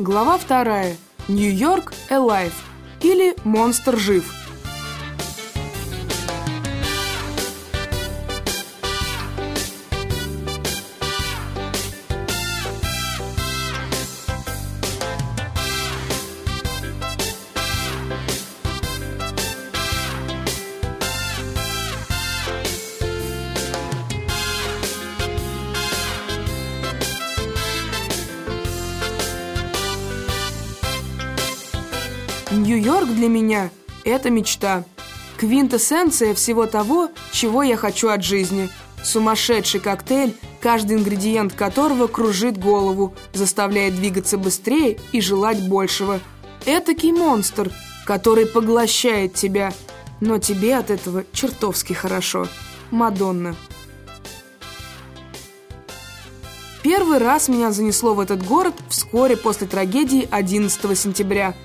Глава вторая. Нью-Йорк Alive или Монстр жив. Меня – это мечта. Квинтэссенция всего того, чего я хочу от жизни. Сумасшедший коктейль, каждый ингредиент которого кружит голову, заставляет двигаться быстрее и желать большего. Этакий монстр, который поглощает тебя, но тебе от этого чертовски хорошо. Мадонна. Первый раз меня занесло в этот город вскоре после трагедии 11 сентября –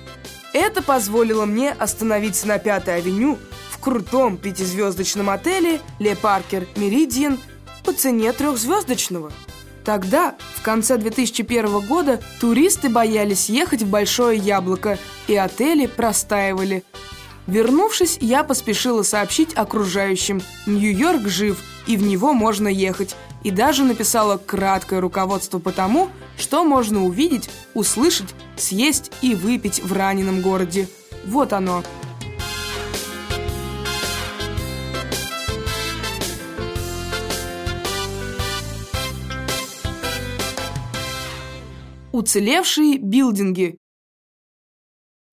это позволило мне остановиться на Пятой авеню в крутом пятизвездочном отеле «Ле Паркер Меридиан» по цене трехзвездочного. Тогда, в конце 2001 года, туристы боялись ехать в Большое Яблоко, и отели простаивали. Вернувшись, я поспешила сообщить окружающим «Нью-Йорк жив, и в него можно ехать», и даже написала краткое руководство по тому, что можно увидеть, услышать, съесть и выпить в раненом городе. Вот оно. Уцелевшие билдинги.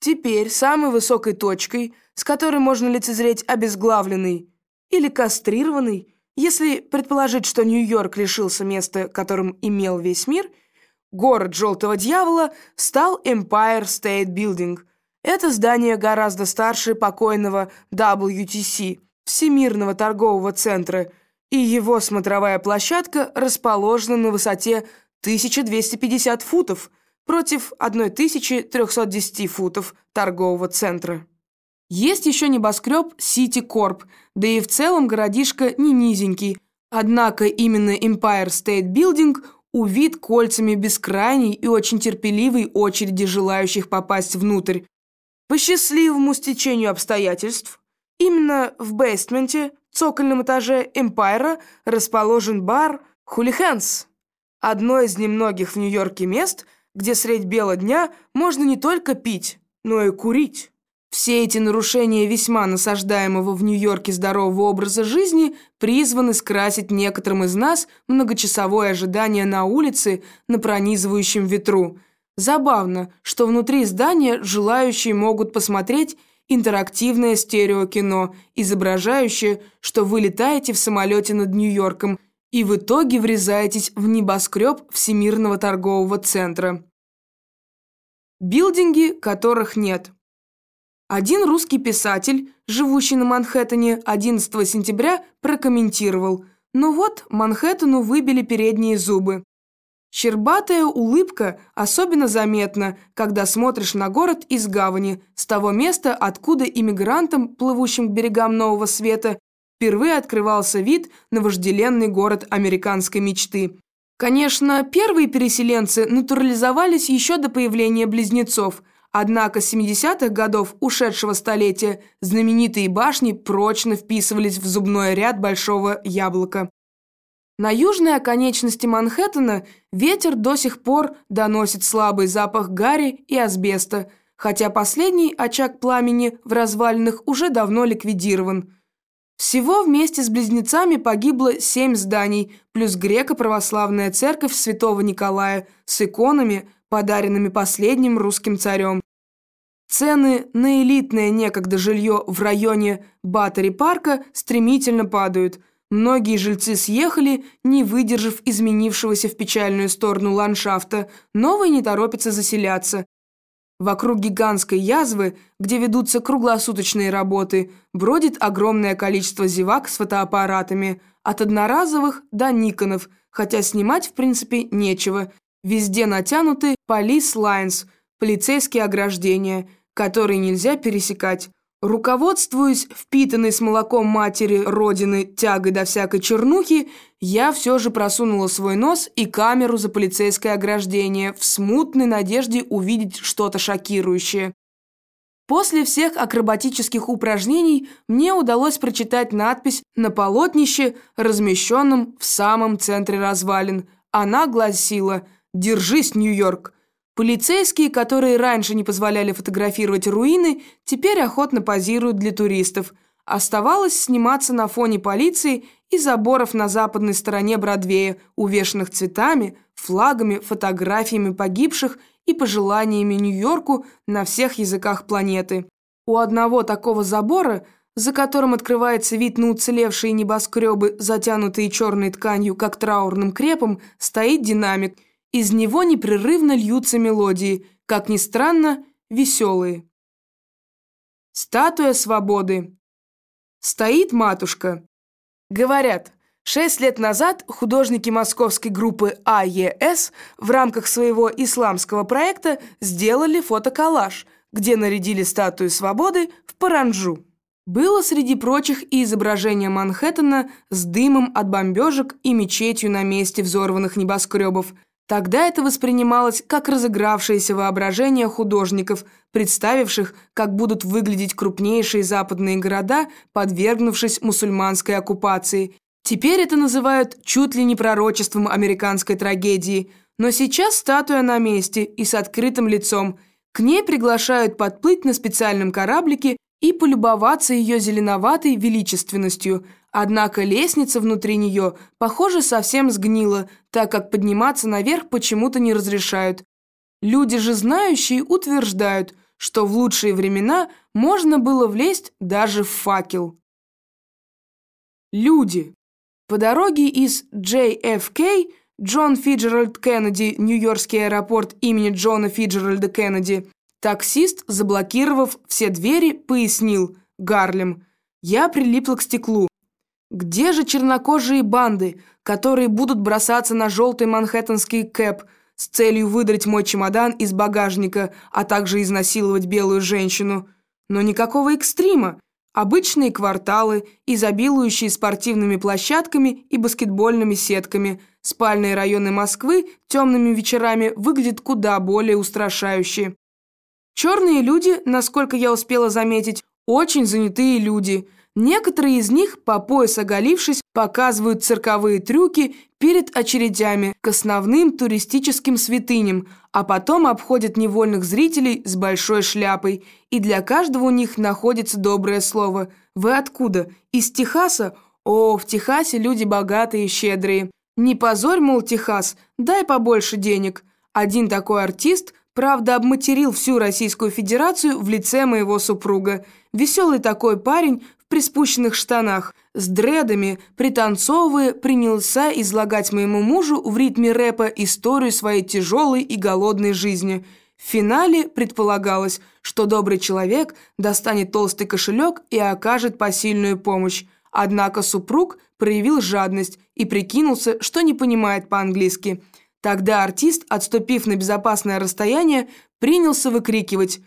Теперь самой высокой точкой, с которой можно лицезреть обезглавленный или кастрированный, если предположить, что Нью-Йорк лишился места, которым имел весь мир, город Желтого Дьявола стал Empire State Building. Это здание гораздо старше покойного WTC, Всемирного торгового центра, и его смотровая площадка расположена на высоте 1250 футов против 1310 футов торгового центра. Есть еще небоскреб City Corp, да и в целом городишко не низенький. Однако именно Empire State Building увид кольцами бескрайней и очень терпеливой очереди желающих попасть внутрь. По счастливому стечению обстоятельств, именно в бейсменте, цокольном этаже Empire, расположен бар «Хулихэнс», одно из немногих в Нью-Йорке мест, где средь бела дня можно не только пить, но и курить. Все эти нарушения весьма насаждаемого в Нью-Йорке здорового образа жизни призваны скрасить некоторым из нас многочасовое ожидание на улице на пронизывающем ветру. Забавно, что внутри здания желающие могут посмотреть интерактивное стереокино, изображающее, что вы летаете в самолете над Нью-Йорком и в итоге врезаетесь в небоскреб Всемирного торгового центра. Билдинги, которых нет – один русский писатель, живущий на Манхэттене 11 сентября, прокомментировал «Ну вот, Манхэттену выбили передние зубы». Щербатая улыбка особенно заметна, когда смотришь на город из гавани, с того места, откуда иммигрантам, плывущим к берегам Нового Света, впервые открывался вид на вожделенный город американской мечты. Конечно, первые переселенцы натурализовались еще до появления близнецов – Однако с 70-х годов ушедшего столетия знаменитые башни прочно вписывались в зубной ряд Большого Яблока. На южной оконечности Манхэттена ветер до сих пор доносит слабый запах гари и асбеста, хотя последний очаг пламени в развалинах уже давно ликвидирован. Всего вместе с близнецами погибло семь зданий, плюс греко-православная церковь святого Николая с иконами, подаренными последним русским царем. Цены на элитное некогда жилье в районе Баттери-парка стремительно падают. Многие жильцы съехали, не выдержав изменившегося в печальную сторону ландшафта, новые не торопятся заселяться. Вокруг гигантской язвы, где ведутся круглосуточные работы, бродит огромное количество зевак с фотоаппаратами, от одноразовых до никонов, хотя снимать в принципе нечего – Везде натянуты police lines, полицейские ограждения, которые нельзя пересекать. Руководствуясь впитанной с молоком матери родины тягой до всякой чернухи, я все же просунула свой нос и камеру за полицейское ограждение в смутной надежде увидеть что-то шокирующее. После всех акробатических упражнений мне удалось прочитать надпись на полотнище, размещенном в самом центре развалин. Она гласила «Держись, Нью-Йорк!» Полицейские, которые раньше не позволяли фотографировать руины, теперь охотно позируют для туристов. Оставалось сниматься на фоне полиции и заборов на западной стороне Бродвея, увешанных цветами, флагами, фотографиями погибших и пожеланиями Нью-Йорку на всех языках планеты. У одного такого забора, за которым открывается вид на уцелевшие небоскребы, затянутые черной тканью, как траурным крепом, стоит динамик – из него непрерывно льются мелодии, как ни странно, веселые. Статуя свободы. Стоит матушка. Говорят, шесть лет назад художники московской группы АЕС в рамках своего исламского проекта сделали фотоколлаж, где нарядили статую свободы в паранджу. Было среди прочих и изображение Манхэттена с дымом от бомбежек и мечетью на месте взорванных небоскребов – Тогда это воспринималось как разыгравшееся воображение художников, представивших, как будут выглядеть крупнейшие западные города, подвергнувшись мусульманской оккупации. Теперь это называют чуть ли не пророчеством американской трагедии. Но сейчас статуя на месте и с открытым лицом. К ней приглашают подплыть на специальном кораблике и полюбоваться ее зеленоватой величественностью – Однако лестница внутри нее, похоже, совсем сгнила, так как подниматься наверх почему-то не разрешают. Люди же знающие утверждают, что в лучшие времена можно было влезть даже в факел. Люди. По дороге из JFK, Джон Фиджеральд Кеннеди, Нью-Йоркский аэропорт имени Джона Фиджеральда Кеннеди, таксист, заблокировав все двери, пояснил «Гарлем». Я прилипла к стеклу. Где же чернокожие банды, которые будут бросаться на желтый манхэттенский кэп с целью выдрать мой чемодан из багажника, а также изнасиловать белую женщину? Но никакого экстрима. Обычные кварталы, изобилующие спортивными площадками и баскетбольными сетками. Спальные районы Москвы темными вечерами выглядят куда более устрашающе. Черные люди, насколько я успела заметить, очень занятые люди – Некоторые из них, по пояс оголившись, показывают цирковые трюки перед очередями к основным туристическим святыням, а потом обходят невольных зрителей с большой шляпой. И для каждого у них находится доброе слово. «Вы откуда? Из Техаса?» «О, в Техасе люди богатые и щедрые». «Не позорь, мол, Техас, дай побольше денег». Один такой артист, правда, обматерил всю Российскую Федерацию в лице моего супруга. Веселый такой парень, приспущенных штанах, с дредами, пританцовывая, принялся излагать моему мужу в ритме рэпа историю своей тяжелой и голодной жизни. В финале предполагалось, что добрый человек достанет толстый кошелек и окажет посильную помощь. Однако супруг проявил жадность и прикинулся, что не понимает по-английски. Тогда артист, отступив на безопасное расстояние, принялся выкрикивать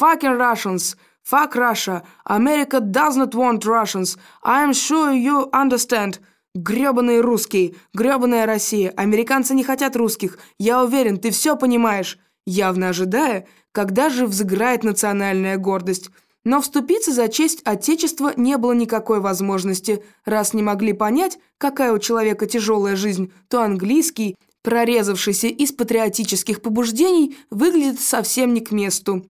«Fucking Russians!» Fuck Russia. America does not want Russians. I am sure you understand. Грёбаные русские, грёбаная Россия. Американцы не хотят русских. Я уверен, ты все понимаешь. Явно ожидая, когда же взыграет национальная гордость. Но вступиться за честь Отечества не было никакой возможности. Раз не могли понять, какая у человека тяжелая жизнь, то английский, прорезавшийся из патриотических побуждений, выглядит совсем не к месту.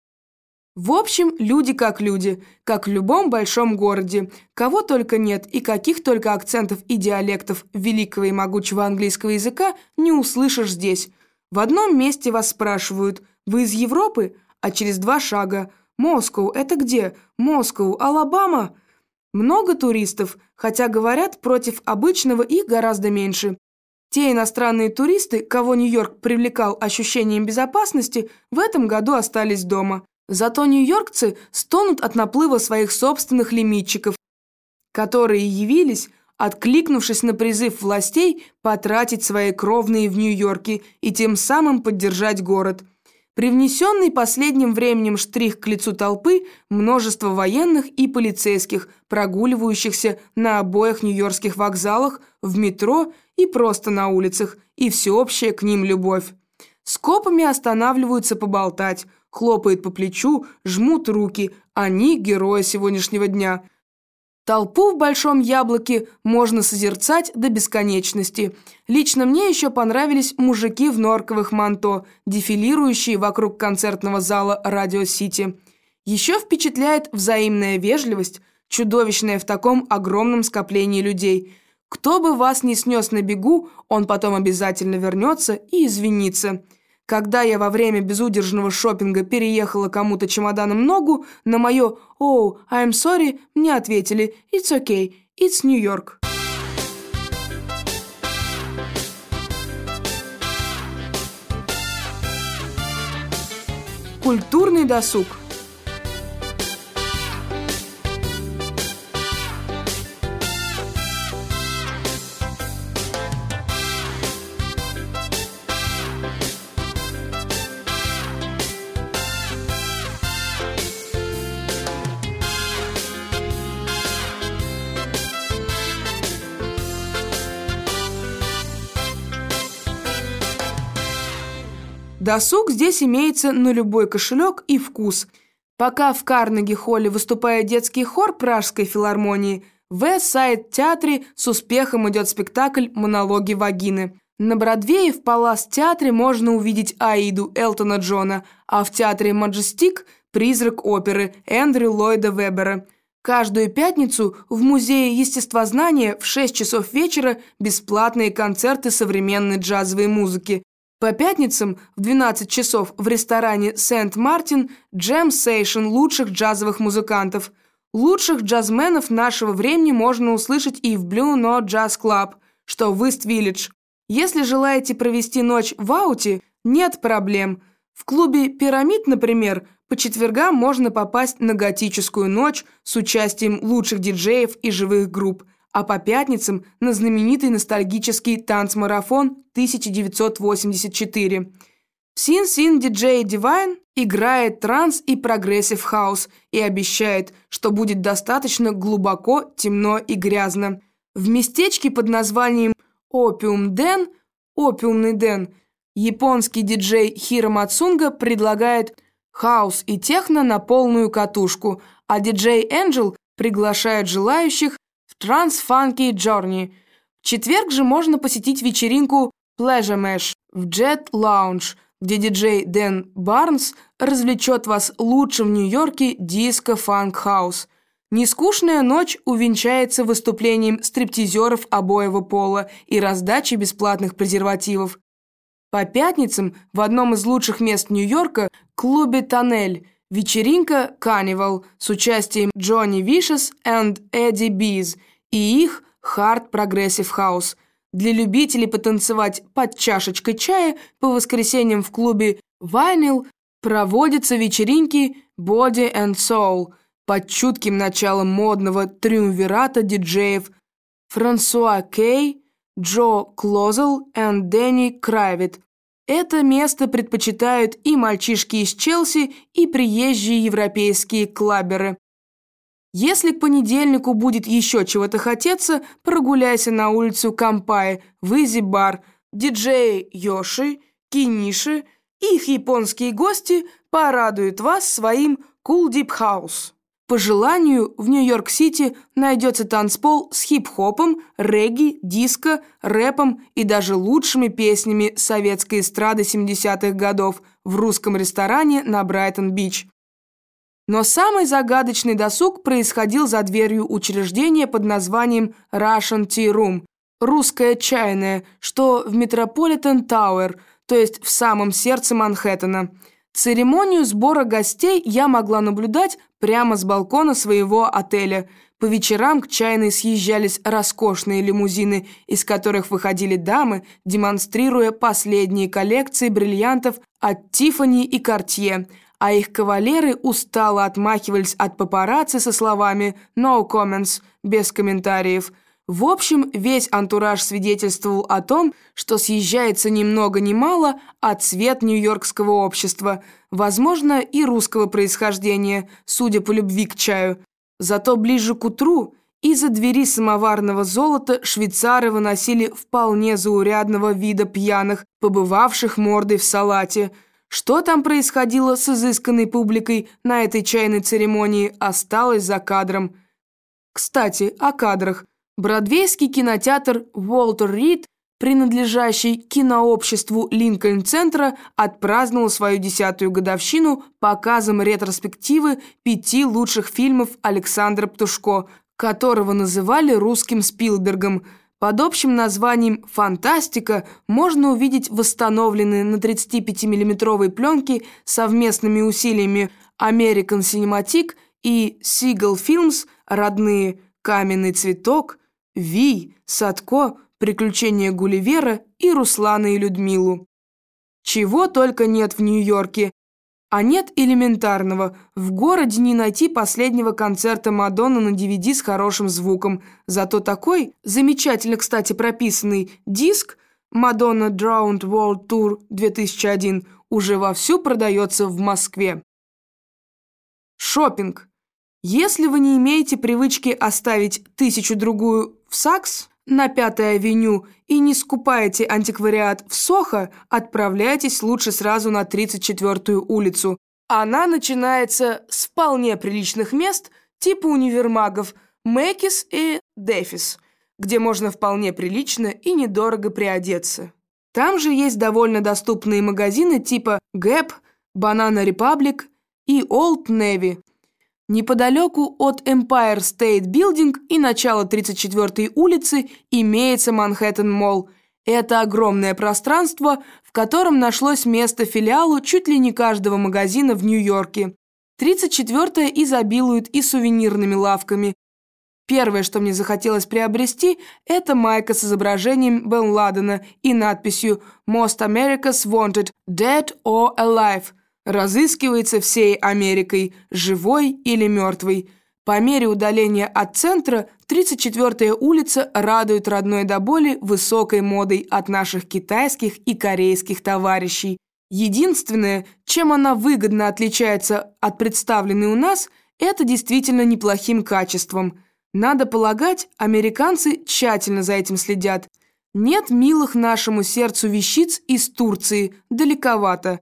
В общем, люди как люди, как в любом большом городе. Кого только нет и каких только акцентов и диалектов великого и могучего английского языка не услышишь здесь. В одном месте вас спрашивают «Вы из Европы?» А через два шага «Москоу, это где? Москоу, Алабама?» Много туристов, хотя говорят, против обычного их гораздо меньше. Те иностранные туристы, кого Нью-Йорк привлекал ощущением безопасности, в этом году остались дома. Зато нью-йоркцы стонут от наплыва своих собственных лимитчиков, которые явились, откликнувшись на призыв властей потратить свои кровные в Нью-Йорке и тем самым поддержать город. Привнесенный последним временем штрих к лицу толпы множество военных и полицейских, прогуливающихся на обоих нью-йоркских вокзалах, в метро и просто на улицах, и всеобщая к ним любовь. С копами останавливаются поболтать, хлопают по плечу, жмут руки. Они герои сегодняшнего дня. Толпу в Большом Яблоке можно созерцать до бесконечности. Лично мне еще понравились мужики в норковых манто, дефилирующие вокруг концертного зала «Радио Сити». Еще впечатляет взаимная вежливость, чудовищная в таком огромном скоплении людей. Кто бы вас не снес на бегу, он потом обязательно вернется и извинится – когда я во время безудержного шопинга переехала кому-то чемоданом ногу, на мое «Oh, I'm sorry» мне ответили «It's okay, it's New York». Культурный досуг – Досуг здесь имеется на любой кошелек и вкус. Пока в Карнеги-холле выступает детский хор Пражской филармонии, в Эссайд-театре с успехом идет спектакль «Монологи вагины». На Бродвее в Палас-театре можно увидеть Аиду Элтона Джона, а в театре «Маджестик» – призрак оперы Эндрю Ллойда Вебера. Каждую пятницу в Музее естествознания в 6 часов вечера бесплатные концерты современной джазовой музыки. По пятницам в 12 часов в ресторане «Сент-Мартин» джем-сейшн лучших джазовых музыкантов. Лучших джазменов нашего времени можно услышать и в Blue Note Jazz Club, что в Ист-Виллидж. Если желаете провести ночь в ауте, нет проблем. В клубе «Пирамид», например, по четвергам можно попасть на готическую ночь с участием лучших диджеев и живых групп – а по пятницам на знаменитый ностальгический танцмарафон 1984. Sin-Sin Диджей Дивайн играет транс и progressive house и обещает, что будет достаточно глубоко, темно и грязно. В местечке под названием Opium Den, Опиумный Дэн, японский диджей Хиро Мацунга предлагает хаус и техно на полную катушку, а диджей Энджел приглашает желающих Trance Funky Journey. В четверг же можно посетить вечеринку Pleasure Mesh в Jet Lounge, где диджей Дэн Барнс развлечет вас лучшим в Нью-Йорке диско-фанк-хаус. Нескучная ночь увенчается выступлением стриптизеров обоего пола и раздачей бесплатных презервативов. По пятницам в одном из лучших мест Нью-Йорка, клубе «Тоннель», вечеринка «Carnival» с участием Джонни Вишес и Эдди Биз – и их hard progressive house для любителей потанцевать под чашечку чая по воскресеньям в клубе «Vinyl» проводятся вечеринки «Body and Soul» под чутким началом модного триумвирата диджеев Франсуа Кей, Джо Клозел и Дэнни Кравит. Это место предпочитают и мальчишки из Челси, и приезжие европейские клаберы. Если к понедельнику будет еще чего-то хотеться, прогуляйся на улицу Кампай, в Izzy Bar. Диджеи Йоши, Киниши и их японские гости порадуют вас своим Cool Deep House. По желанию, в Нью-Йорк-Сити найдется танцпол с хип-хопом, регги, диско, рэпом и даже лучшими песнями советской эстрады 70-х годов в русском ресторане на Брайтон-Бич. Но самый загадочный досуг происходил за дверью учреждения под названием Russian Tea Room – русская чайная, что в Метрополитен Тауэр, то есть в самом сердце Манхэттена. Церемонию сбора гостей я могла наблюдать прямо с балкона своего отеля. По вечерам к чайной съезжались роскошные лимузины, из которых выходили дамы, демонстрируя последние коллекции бриллиантов от Тиффани и Картье – а их кавалеры устало отмахивались от папарацци со словами «no comments», без комментариев. В общем, весь антураж свидетельствовал о том, что съезжается ни много ни мало, а цвет нью-йоркского общества, возможно, и русского происхождения, судя по любви к чаю. Зато ближе к утру из-за двери самоварного золота швейцары выносили вполне заурядного вида пьяных, побывавших мордой в салате. Что там происходило с изысканной публикой на этой чайной церемонии, осталось за кадром. Кстати, о кадрах. Бродвейский кинотеатр «Уолтер Рид», принадлежащий кинообществу Линкольн-центра, отпраздновал свою десятую годовщину показом ретроспективы пяти лучших фильмов Александра Птушко, которого называли русским Спилбергом. Под общим названием «Фантастика» можно увидеть восстановленные на 35 миллиметровой пленке совместными усилиями American Cinematic и Seagull Films родные «Каменный цветок», Вий, Садко, Приключения Гулливера и Руслана и Людмилу. Чего только нет в Нью-Йорке. А нет элементарного. В городе не найти последнего концерта Мадонны на DVD с хорошим звуком. Зато такой, замечательно, кстати, прописанный диск «Madonna Drowned World Tour 2001» уже вовсю продается в Москве. Шопинг. Если вы не имеете привычки оставить тысячу-другую в Сакс на Пятой авеню и не скупаете антиквариат в Сохо, отправляйтесь лучше сразу на 34-ю улицу. Она начинается с вполне приличных мест типа универмагов Мэкис и Дефис, где можно вполне прилично и недорого приодеться. Там же есть довольно доступные магазины типа Gap, Banana Republic и Old Navy – Неподалеку от Empire State Building и начала 34-й улицы имеется Манхэттен Молл. Это огромное пространство, в котором нашлось место филиалу чуть ли не каждого магазина в Нью-Йорке. 34-я изобилует и сувенирными лавками. Первое, что мне захотелось приобрести, это майка с изображением Бен Ладена и надписью «Most America's Wanted, Dead or Alive», разыскивается всей Америкой, живой или мертвой. По мере удаления от центра 34-я улица радует родной до боли высокой модой от наших китайских и корейских товарищей. Единственное, чем она выгодно отличается от представленной у нас, это действительно неплохим качеством. Надо полагать, американцы тщательно за этим следят. Нет милых нашему сердцу вещиц из Турции, далековато.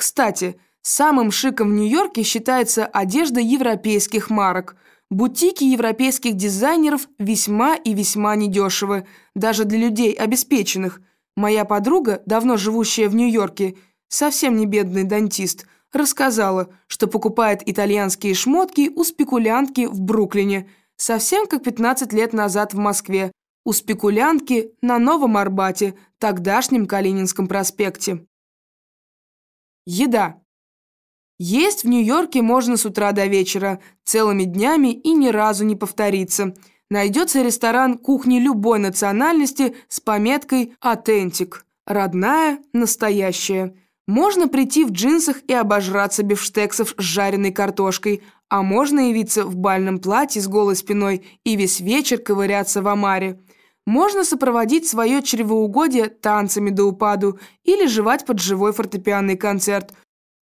Кстати, самым шиком в Нью-Йорке считается одежда европейских марок. Бутики европейских дизайнеров весьма и весьма недешевы, даже для людей обеспеченных. Моя подруга, давно живущая в Нью-Йорке, совсем не бедный дантист, рассказала, что покупает итальянские шмотки у спекулянтки в Бруклине, совсем как 15 лет назад в Москве, у спекулянтки на Новом Арбате, тогдашнем Калининском проспекте. Еда. Есть в Нью-Йорке можно с утра до вечера, целыми днями и ни разу не повториться. Найдется ресторан кухни любой национальности с пометкой «Атентик». Родная, настоящая. Можно прийти в джинсах и обожраться бифштексов с жареной картошкой, а можно явиться в бальном платье с голой спиной и весь вечер ковыряться в омаре. Можно сопроводить свое чревоугодие танцами до упаду или жевать под живой фортепианный концерт.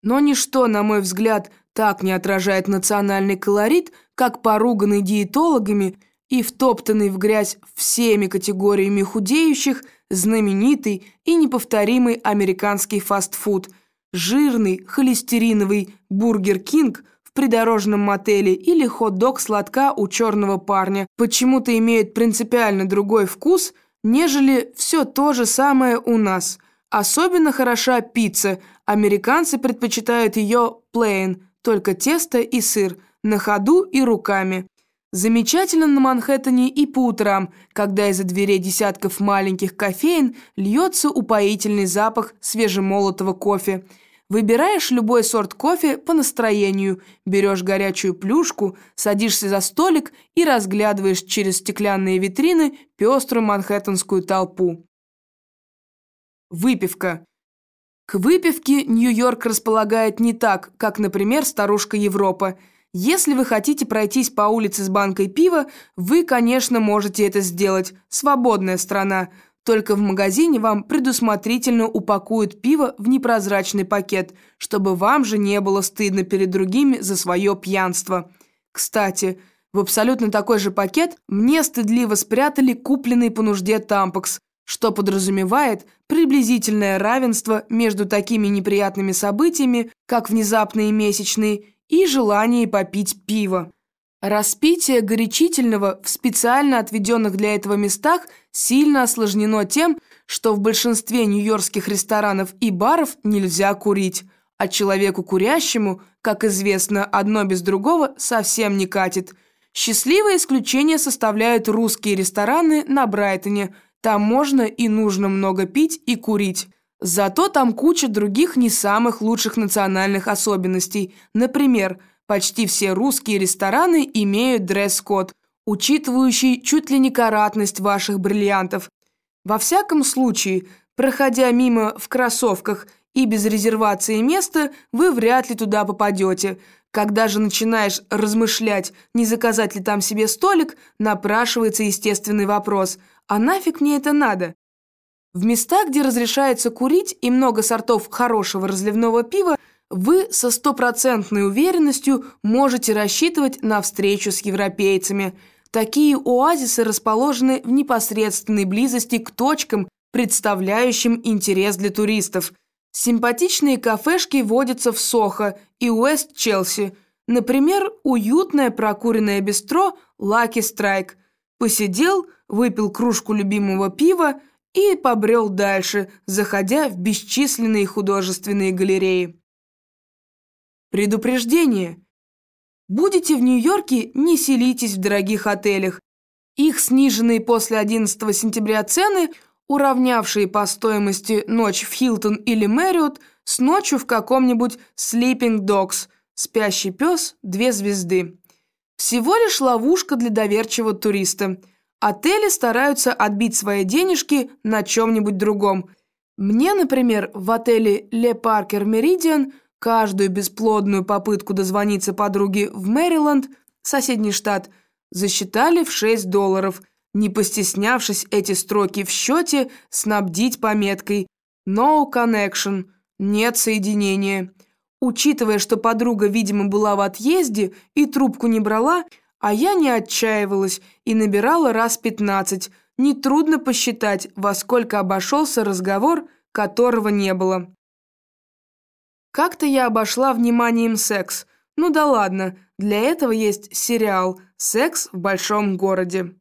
Но ничто, на мой взгляд, так не отражает национальный колорит, как поруганный диетологами и втоптанный в грязь всеми категориями худеющих знаменитый и неповторимый американский фастфуд. Жирный, холестериновый «Burger King» в придорожном мотеле или хот-дог с лотка у черного парня почему-то имеют принципиально другой вкус, нежели все то же самое у нас. Особенно хороша пицца. Американцы предпочитают ее plain, только тесто и сыр, на ходу и руками. Замечательно на Манхэттене и по утрам, когда из-за дверей десятков маленьких кофеен льется упоительный запах свежемолотого кофе – Выбираешь любой сорт кофе по настроению, берешь горячую плюшку, садишься за столик и разглядываешь через стеклянные витрины пеструю манхэттенскую толпу. Выпивка. К выпивке Нью-Йорк располагает не так, как, например, старушка Европа. Если вы хотите пройтись по улице с банкой пива, вы, конечно, можете это сделать. Свободная страна. Только в магазине вам предусмотрительно упакуют пиво в непрозрачный пакет, чтобы вам же не было стыдно перед другими за свое пьянство. Кстати, в абсолютно такой же пакет мне стыдливо спрятали купленный по нужде тампокс, что подразумевает приблизительное равенство между такими неприятными событиями, как внезапные месячные, и желание попить пиво. Распитие горячительного в специально отведенных для этого местах сильно осложнено тем, что в большинстве нью-йоркских ресторанов и баров нельзя курить, а человеку курящему, как известно, одно без другого совсем не катит. Счастливое исключение составляют русские рестораны на Брайтоне, там можно и нужно много пить и курить. Зато там куча других не самых лучших национальных особенностей. Например, почти все русские рестораны имеют дресс-код, учитывающий чуть ли не каратность ваших бриллиантов. Во всяком случае, проходя мимо в кроссовках и без резервации места, вы вряд ли туда попадете. Когда же начинаешь размышлять, не заказать ли там себе столик, напрашивается естественный вопрос «А нафиг мне это надо?» В места, где разрешается курить и много сортов хорошего разливного пива, вы со стопроцентной уверенностью можете рассчитывать на встречу с европейцами. Такие оазисы расположены в непосредственной близости к точкам, представляющим интерес для туристов. Симпатичные кафешки водятся в Сохо и Уэст-Челси. Например, уютное прокуренное бистро «Лаки Страйк». Посидел, выпил кружку любимого пива и побрел дальше, заходя в бесчисленные художественные галереи. Предупреждение. Будете в Нью-Йорке, не селитесь в дорогих отелях. Их сниженные после 11 сентября цены, уравнявшие по стоимости ночь в Хилтон или Мэриот, с ночью в каком-нибудь Sleeping Dogs, спящий пес, две звезды. Всего лишь ловушка для доверчивого туриста – Отели стараются отбить свои денежки на чем-нибудь другом. Мне, например, в отеле «Ле Паркер Меридиан» каждую бесплодную попытку дозвониться подруге в Мэриленд, соседний штат, засчитали в 6 долларов, не постеснявшись эти строки в счете снабдить пометкой «No connection» – «нет соединения». Учитывая, что подруга, видимо, была в отъезде и трубку не брала – а я не отчаивалась и набирала раз пятнадцать. Нетрудно посчитать, во сколько обошелся разговор, которого не было. Как-то я обошла вниманием секс. Ну да ладно, для этого есть сериал «Секс в большом городе».